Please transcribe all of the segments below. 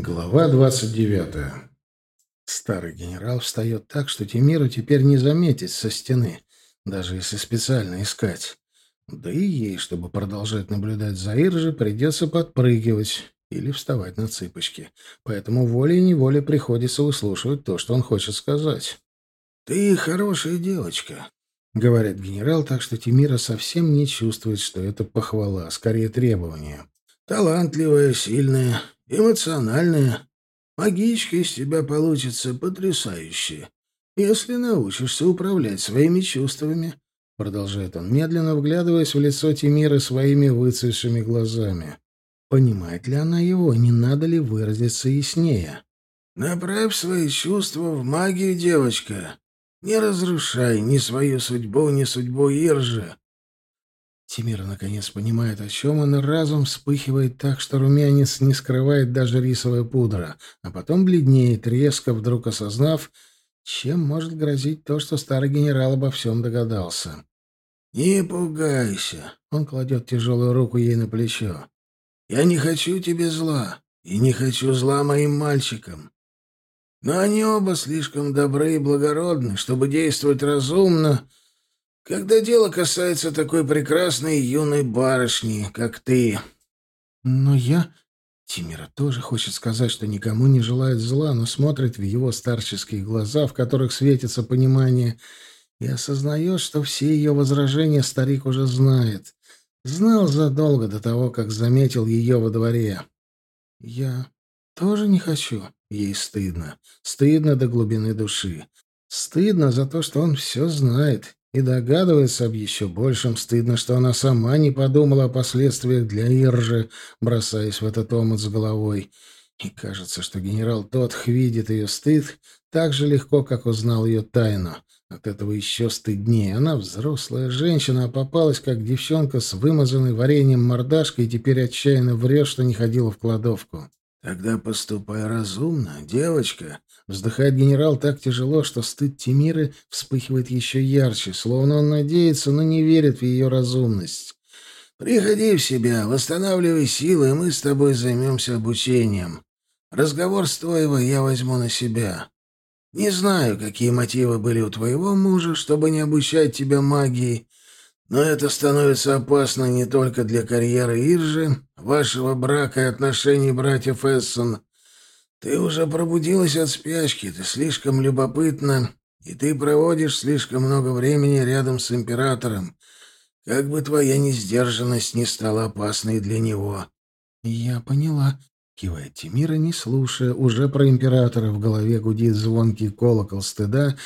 Глава двадцать девятая. Старый генерал встает так, что Тимиру теперь не заметить со стены, даже если специально искать. Да и ей, чтобы продолжать наблюдать за Иржи, придется подпрыгивать или вставать на цыпочки. Поэтому волей-неволей приходится выслушивать то, что он хочет сказать. «Ты хорошая девочка», — говорит генерал, так что Тимира совсем не чувствует, что это похвала, а скорее требование. «Талантливая, сильная, эмоциональная. Магичка из тебя получится потрясающая, если научишься управлять своими чувствами», — продолжает он, медленно вглядываясь в лицо Тимира своими выцветшими глазами. Понимает ли она его, не надо ли выразиться яснее? «Направь свои чувства в магию, девочка. Не разрушай ни свою судьбу, ни судьбу Иржи. Тимир наконец понимает, о чем он, разум вспыхивает так, что румянец не скрывает даже рисовая пудра, а потом бледнеет, резко вдруг осознав, чем может грозить то, что старый генерал обо всем догадался. «Не пугайся», — он кладет тяжелую руку ей на плечо. «Я не хочу тебе зла, и не хочу зла моим мальчикам. Но они оба слишком добры и благородны, чтобы действовать разумно когда дело касается такой прекрасной юной барышни, как ты. Но я... Тимира тоже хочет сказать, что никому не желает зла, но смотрит в его старческие глаза, в которых светится понимание, и осознает, что все ее возражения старик уже знает. Знал задолго до того, как заметил ее во дворе. Я тоже не хочу. Ей стыдно. Стыдно до глубины души. Стыдно за то, что он все знает и догадывается об еще большем. Стыдно, что она сама не подумала о последствиях для Иржи, бросаясь в этот омут с головой. И кажется, что генерал Тотх видит ее стыд так же легко, как узнал ее тайну. От этого еще стыднее. Она взрослая женщина, а попалась как девчонка с вымазанной вареньем мордашкой и теперь отчаянно врет, что не ходила в кладовку. «Тогда поступай разумно, девочка», Вздыхает генерал так тяжело, что стыд Тимиры вспыхивает еще ярче, словно он надеется, но не верит в ее разумность. «Приходи в себя, восстанавливай силы, и мы с тобой займемся обучением. Разговор с Тоева я возьму на себя. Не знаю, какие мотивы были у твоего мужа, чтобы не обучать тебя магии, но это становится опасно не только для карьеры Иржи, вашего брака и отношений братьев Эссон, ты уже пробудилась от спячки, ты слишком любопытна, и ты проводишь слишком много времени рядом с императором. Как бы твоя несдержанность не стала опасной для него. Я поняла. Кивает Тимира, не слушая, уже про императора в голове гудит звонкий колокол стыда,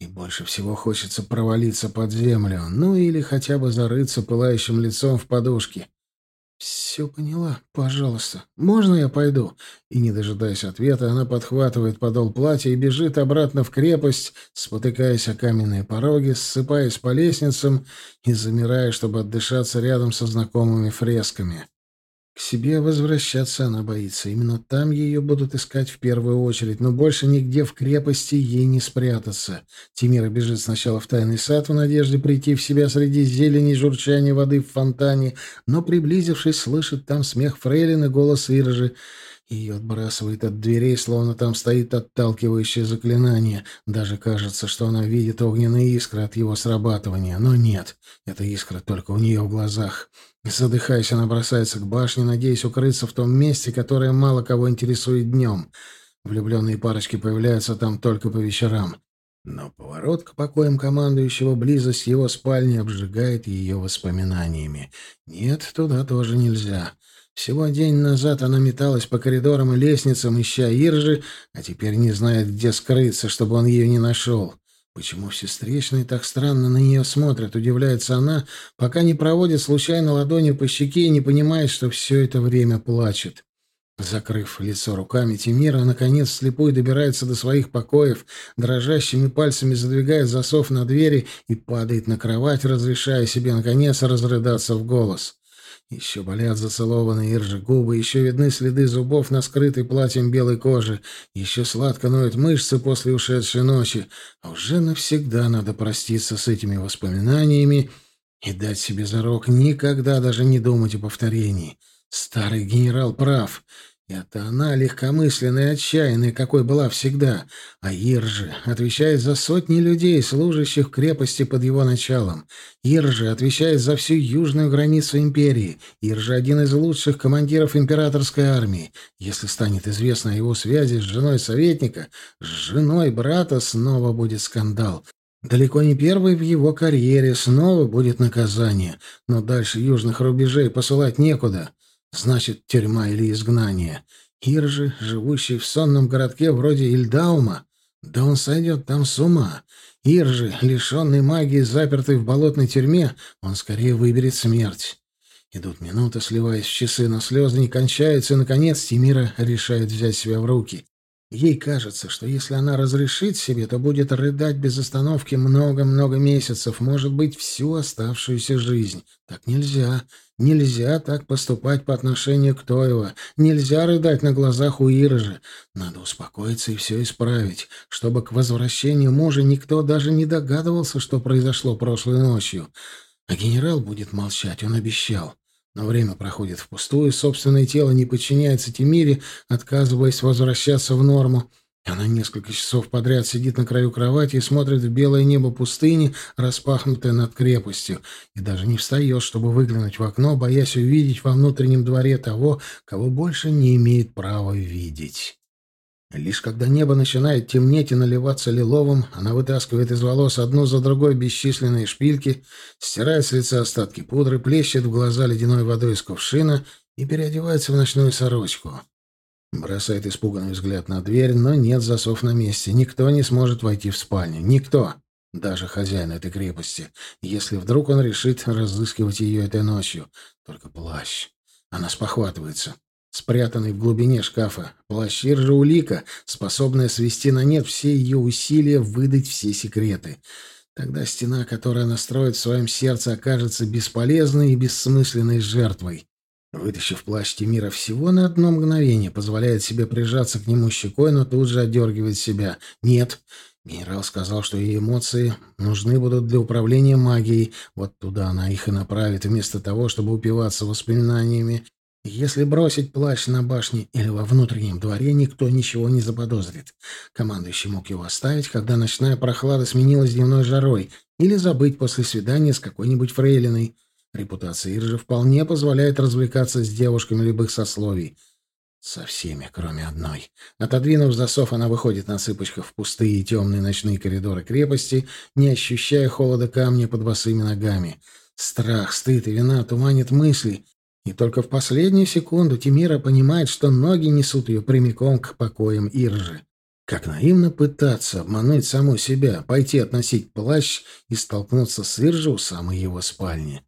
и больше всего хочется провалиться под землю, ну или хотя бы зарыться пылающим лицом в подушке. «Все поняла. Пожалуйста. Можно я пойду?» И, не дожидаясь ответа, она подхватывает подол платья и бежит обратно в крепость, спотыкаясь о каменные пороги, ссыпаясь по лестницам и замирая, чтобы отдышаться рядом со знакомыми фресками. Себе возвращаться она боится. Именно там ее будут искать в первую очередь, но больше нигде в крепости ей не спрятаться. Тимира бежит сначала в тайный сад в надежде прийти в себя среди зелени и журчания воды в фонтане, но, приблизившись, слышит там смех фрейлины, голос Иржи. Ее отбрасывает от дверей, словно там стоит отталкивающее заклинание. Даже кажется, что она видит огненные искры от его срабатывания. Но нет, это искра только у нее в глазах. Задыхаясь, она бросается к башне, надеясь укрыться в том месте, которое мало кого интересует днем. Влюбленные парочки появляются там только по вечерам. Но поворот к покоям командующего, близость его спальни обжигает ее воспоминаниями. Нет, туда тоже нельзя. Всего день назад она металась по коридорам и лестницам, ища Иржи, а теперь не знает, где скрыться, чтобы он ее не нашел. Почему все встречные так странно на нее смотрят, удивляется она, пока не проводит случайно ладонью по щеке и не понимает, что все это время плачет. Закрыв лицо руками, Тимира, наконец, слепой добирается до своих покоев, дрожащими пальцами задвигает засов на двери и падает на кровать, разрешая себе, наконец, разрыдаться в голос. Еще болят зацелованные иржи губы, еще видны следы зубов на скрытой платьем белой кожи, еще сладко ноют мышцы после ушедшей ночи, а уже навсегда надо проститься с этими воспоминаниями и дать себе зарок никогда даже не думать о повторении. Старый генерал прав. Это она легкомысленная и отчаянная, какой была всегда. А Иржи отвечает за сотни людей, служащих в крепости под его началом. Иржи отвечает за всю южную границу империи. Иржи один из лучших командиров императорской армии. Если станет известно о его связи с женой советника, с женой брата снова будет скандал. Далеко не первый в его карьере, снова будет наказание. Но дальше южных рубежей посылать некуда. Значит, тюрьма или изгнание. Ир же, живущий в сонном городке вроде Ильдаума, да он сойдет там с ума. Ир же, лишенный магии, запертый в болотной тюрьме, он скорее выберет смерть. Идут минуты, сливаясь в часы, но слезы не кончаются, и, наконец, Тимира решает взять себя в руки. Ей кажется, что если она разрешит себе, то будет рыдать без остановки много-много месяцев, может быть, всю оставшуюся жизнь. Так нельзя. Нельзя так поступать по отношению к Тоева. Нельзя рыдать на глазах у Иржи. Надо успокоиться и все исправить, чтобы к возвращению мужа никто даже не догадывался, что произошло прошлой ночью. А генерал будет молчать, он обещал. Но время проходит впустую, собственное тело не подчиняется Тимире, отказываясь возвращаться в норму. Она несколько часов подряд сидит на краю кровати и смотрит в белое небо пустыни, распахнутое над крепостью, и даже не встает, чтобы выглянуть в окно, боясь увидеть во внутреннем дворе того, кого больше не имеет права видеть. Лишь когда небо начинает темнеть и наливаться лиловым, она вытаскивает из волос одну за другой бесчисленные шпильки, стирает с лица остатки пудры, плещет в глаза ледяной водой из кувшина и переодевается в ночную сорочку. Бросает испуганный взгляд на дверь, но нет засов на месте. Никто не сможет войти в спальню. Никто. Даже хозяин этой крепости. Если вдруг он решит разыскивать ее этой ночью. Только плащ. Она спохватывается спрятанный в глубине шкафа. Плащ же улика, способная свести на нет все ее усилия выдать все секреты. Тогда стена, которую она строит в своем сердце, окажется бесполезной и бессмысленной жертвой. Вытащив плащ Тимира всего на одно мгновение, позволяет себе прижаться к нему щекой, но тут же отдергивает себя. «Нет». Генерал сказал, что ее эмоции нужны будут для управления магией. Вот туда она их и направит, вместо того, чтобы упиваться воспоминаниями если бросить плащ на башне или во внутреннем дворе, никто ничего не заподозрит. Командующий мог его оставить, когда ночная прохлада сменилась дневной жарой, или забыть после свидания с какой-нибудь фрейлиной. Репутация Иржи вполне позволяет развлекаться с девушками любых сословий. Со всеми, кроме одной. Отодвинув засов, она выходит на цыпочках в пустые и темные ночные коридоры крепости, не ощущая холода камня под босыми ногами. Страх, стыд и вина туманят мысли, и только в последнюю секунду Тимира понимает, что ноги несут ее прямиком к покоям Иржи. Как наивно пытаться обмануть саму себя, пойти относить плащ и столкнуться с Иржи у самой его спальни.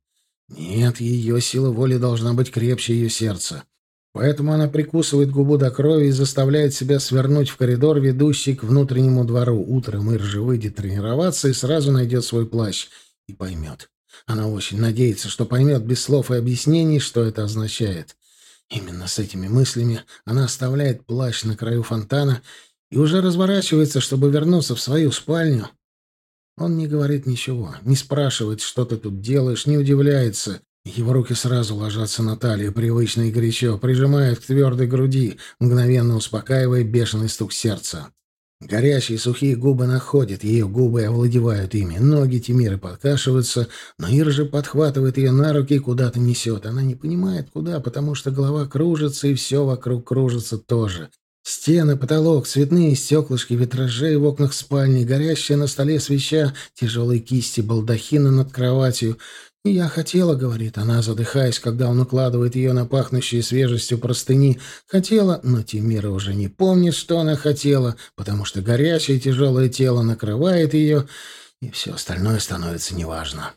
Нет, ее сила воли должна быть крепче ее сердца. Поэтому она прикусывает губу до крови и заставляет себя свернуть в коридор, ведущий к внутреннему двору. Утром Иржи выйдет тренироваться и сразу найдет свой плащ и поймет. Она очень надеется, что поймет без слов и объяснений, что это означает. Именно с этими мыслями она оставляет плащ на краю фонтана и уже разворачивается, чтобы вернуться в свою спальню. Он не говорит ничего, не спрашивает, что ты тут делаешь, не удивляется. Его руки сразу ложатся на талию, привычно и горячо, прижимают к твердой груди, мгновенно успокаивая бешеный стук сердца. Горячие сухие губы находят ее, губы овладевают ими. Ноги Тимиры подкашиваются, но Ира же подхватывает ее на руки и куда-то несет. Она не понимает, куда, потому что голова кружится, и все вокруг кружится тоже. Стены, потолок, цветные стеклышки витражей в окнах спальни, горящая на столе свеча, тяжелые кисти балдахина над кроватью. «Я хотела», — говорит она, задыхаясь, когда он укладывает ее на пахнущие свежестью простыни. «Хотела, но Тимира уже не помнит, что она хотела, потому что горячее тяжелое тело накрывает ее, и все остальное становится неважно».